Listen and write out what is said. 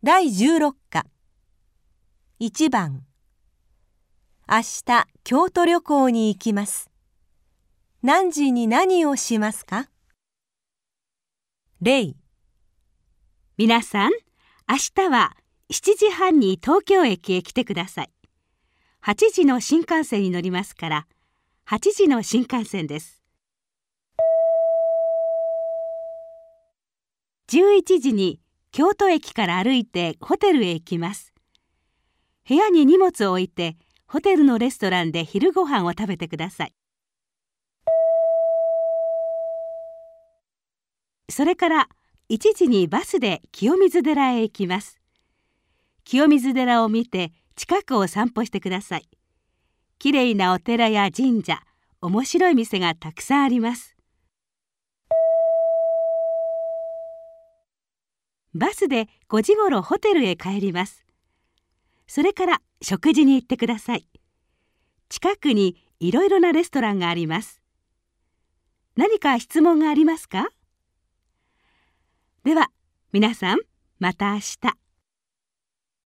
第16課。1番。明日京都旅行に行きます。何時に何をしますか？例皆さん明日は7時半に東京駅へ来てください。8時の新幹線に乗りますから8時の新幹線です。11時に京都駅から歩いてホテルへ行きます。部屋に荷物を置いてホテルのレストランで昼ご飯を食べてください。それから1時にバスで清水寺へ行きます。清水寺を見て近くを散歩してください。きれいなお寺や神社面白い店がたくさんあります。バスで5時ごろホテルへ帰ります。それから食事に行ってください。近くにいろいろなレストランがあります。何か質問がありますか？では皆さんまた明日。